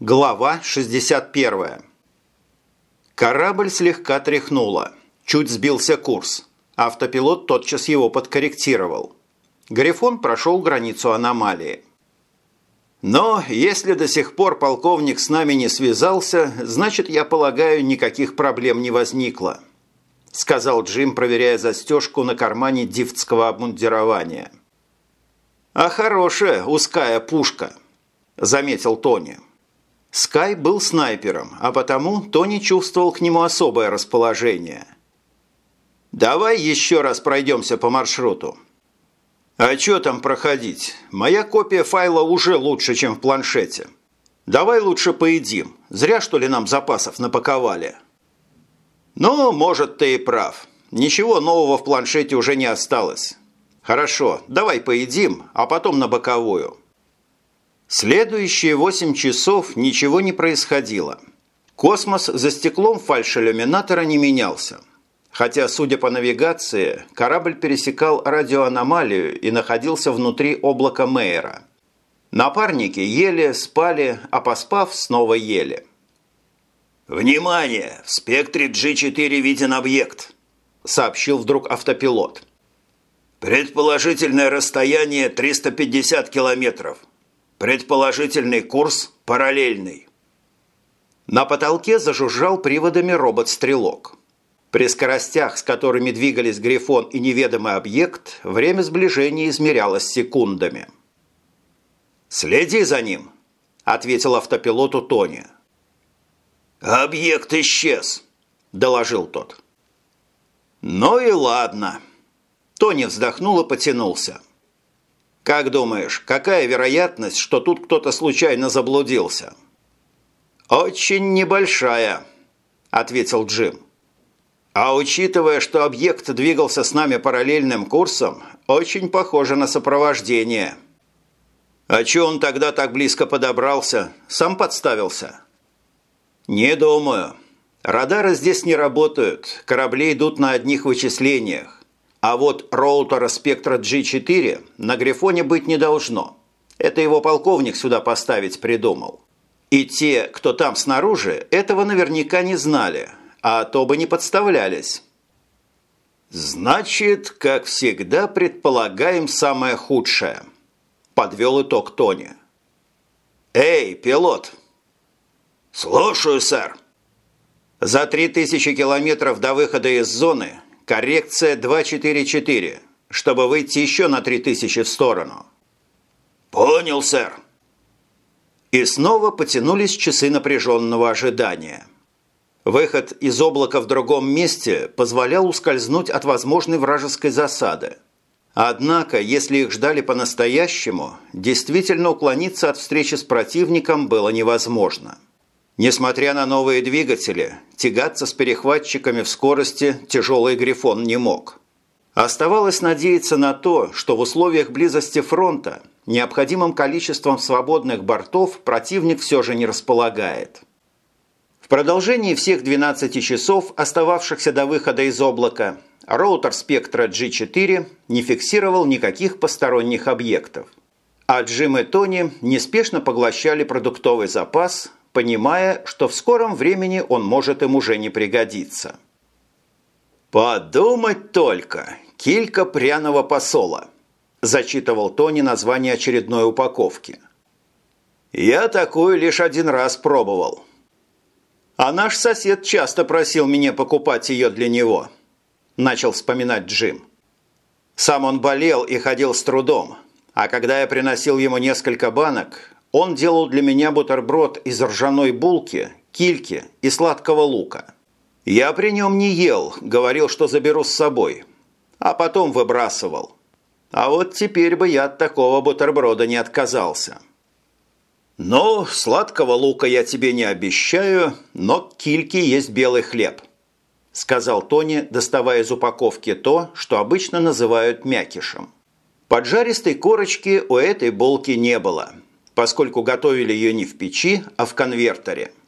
Глава 61. Корабль слегка тряхнуло. Чуть сбился курс. Автопилот тотчас его подкорректировал. Грифон прошел границу аномалии. Но если до сих пор полковник с нами не связался, значит, я полагаю, никаких проблем не возникло, сказал Джим, проверяя застежку на кармане дифтского обмундирования. А хорошая узкая пушка, заметил Тони. Скай был снайпером, а потому Тони чувствовал к нему особое расположение. «Давай еще раз пройдемся по маршруту». «А что там проходить? Моя копия файла уже лучше, чем в планшете. Давай лучше поедим. Зря, что ли, нам запасов напаковали?» «Ну, может, ты и прав. Ничего нового в планшете уже не осталось. Хорошо, давай поедим, а потом на боковую». Следующие восемь часов ничего не происходило. Космос за стеклом фальш-иллюминатора не менялся. Хотя, судя по навигации, корабль пересекал радиоаномалию и находился внутри облака Мейера. Напарники ели, спали, а поспав, снова ели. «Внимание! В спектре G4 виден объект», – сообщил вдруг автопилот. «Предположительное расстояние 350 километров. Предположительный курс параллельный. На потолке зажужжал приводами робот-стрелок. При скоростях, с которыми двигались Грифон и неведомый объект, время сближения измерялось секундами. «Следи за ним», – ответил автопилоту Тони. «Объект исчез», – доложил тот. «Ну и ладно». Тони вздохнул и потянулся. Как думаешь, какая вероятность, что тут кто-то случайно заблудился? Очень небольшая, ответил Джим. А учитывая, что объект двигался с нами параллельным курсом, очень похоже на сопровождение. А чё он тогда так близко подобрался? Сам подставился? Не думаю. Радары здесь не работают, корабли идут на одних вычислениях. А вот роутера спектра G4 на Грифоне быть не должно. Это его полковник сюда поставить придумал. И те, кто там снаружи, этого наверняка не знали, а то бы не подставлялись. «Значит, как всегда, предполагаем самое худшее», – подвел итог Тони. «Эй, пилот!» «Слушаю, сэр!» «За три тысячи километров до выхода из зоны Коррекция 244, чтобы выйти еще на 3000 в сторону. Понял, сэр. И снова потянулись часы напряженного ожидания. Выход из облака в другом месте позволял ускользнуть от возможной вражеской засады. Однако, если их ждали по-настоящему, действительно уклониться от встречи с противником было невозможно. Несмотря на новые двигатели, тягаться с перехватчиками в скорости тяжелый «Грифон» не мог. Оставалось надеяться на то, что в условиях близости фронта необходимым количеством свободных бортов противник все же не располагает. В продолжении всех 12 часов, остававшихся до выхода из облака, роутер спектра G4 не фиксировал никаких посторонних объектов. А Джим и Тони неспешно поглощали продуктовый запас, понимая, что в скором времени он может им уже не пригодиться. «Подумать только! Килька пряного посола!» – зачитывал Тони название очередной упаковки. «Я такую лишь один раз пробовал. А наш сосед часто просил меня покупать ее для него», – начал вспоминать Джим. «Сам он болел и ходил с трудом, а когда я приносил ему несколько банок, он делал для меня бутерброд из ржаной булки, кильки и сладкого лука. Я при нем не ел, говорил, что заберу с собой, а потом выбрасывал. А вот теперь бы я от такого бутерброда не отказался. «Ну, сладкого лука я тебе не обещаю, но к кильке есть белый хлеб», сказал Тони, доставая из упаковки то, что обычно называют мякишем. Поджаристой корочки у этой булки не было – поскольку готовили ее не в печи, а в конвертере –